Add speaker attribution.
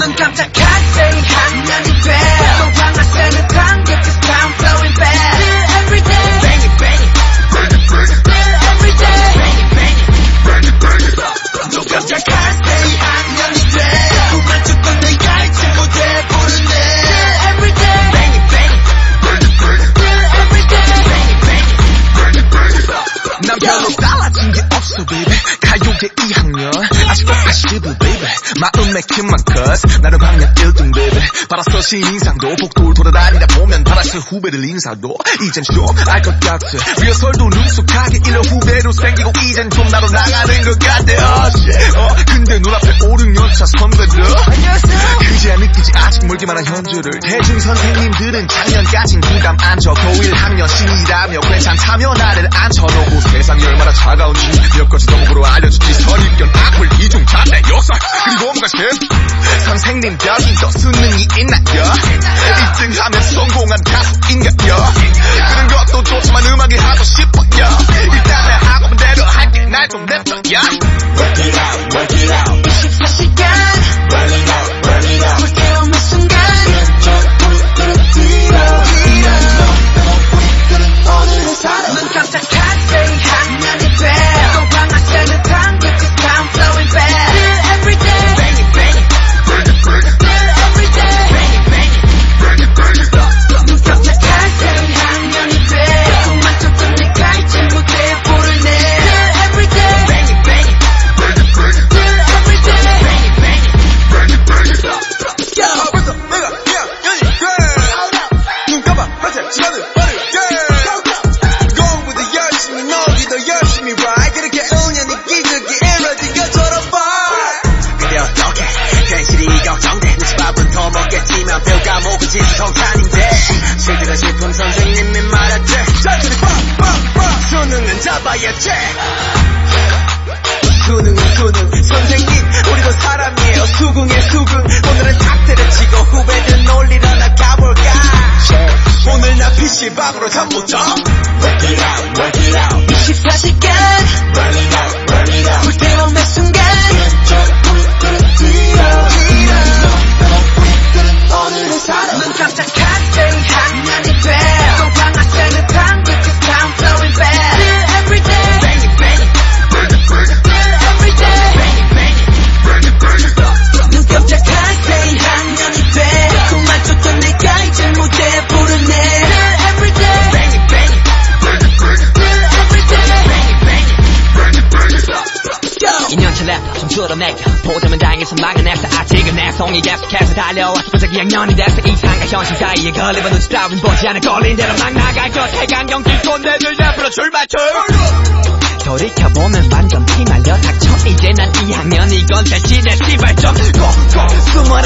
Speaker 1: 깜짝할 때 학년이 돼또 방아쇠는 당겨 cause time flowing fast Still every day
Speaker 2: Bang it bang it
Speaker 1: Still every day
Speaker 2: Bang it bang it 또 깜짝할 때 학년이 돼 꿈만 쫓던 내가 이제 못해 부르네
Speaker 1: Still every day
Speaker 2: Bang it bang it
Speaker 1: Still every day
Speaker 3: 난 별로 달라진 게 없어 baby 가요계 2학년 아직도 아시브 baby 마음의 cause. 나는 학년 1등 baby. 받았어 신인상도 복도를 돌아다니다 보면 받았어 후배들 인사도. 이젠 좀 알 것 같아. 리허설도 능숙하게 일러 후배로 생기고 이젠 좀 나도 나가는 것 같아. shit. 어 근데 눈앞에 5, 6년차 선배들. 그제야 느끼지 아직 멀기만 한 현주를. 대중 선생님들은 작년까진 부담 안 줘. 고1 학년 신이라며 괜찮다며 나를 앉혀놓고 세상이 얼마나 차가운지. 몇 가지 덕으로 알려주지. 선입견 악플 이중 자세 역사 뭔가 신 선생님 여기도 수능이 있나요? 1등하면 성공한 가수인가요? 그런 것도 좋지만 음악이 하고 싶어요 열심히 right 그렇게 은연히 기적이 이루어지게 졸업봐
Speaker 2: 근데 어떡해. 괜시리 걱정돼. 눈치밥부터 먹겠지만 별 까먹은 짓은 성탄인데. 실드가 싶은 선생님이 말했지
Speaker 3: 자들이 빵빵빵
Speaker 2: 수능은 잡아야지 수능은 수능. 선생님 우리도 사람이에요. 수긍의 수긍 오늘은 탁대를 치고 Flashy cat.
Speaker 4: 2년차 랩좀 줄어내겨. 보자면 다행해서 막아냈어. 아직은 내 송이 계속해서 달려와 벌써 2학년이 됐어. 이상과 현실 사이에 걸리고 눈치 따윈 보지 않아 걸린 대로 막 나갈 것. 해강경 뚫고 내들 옆으로 출발쳐 돌이켜보면 완전 피말려 닥쳐. 이제 난 2학년 이건 대신에 씨발. 좀 고고 머리가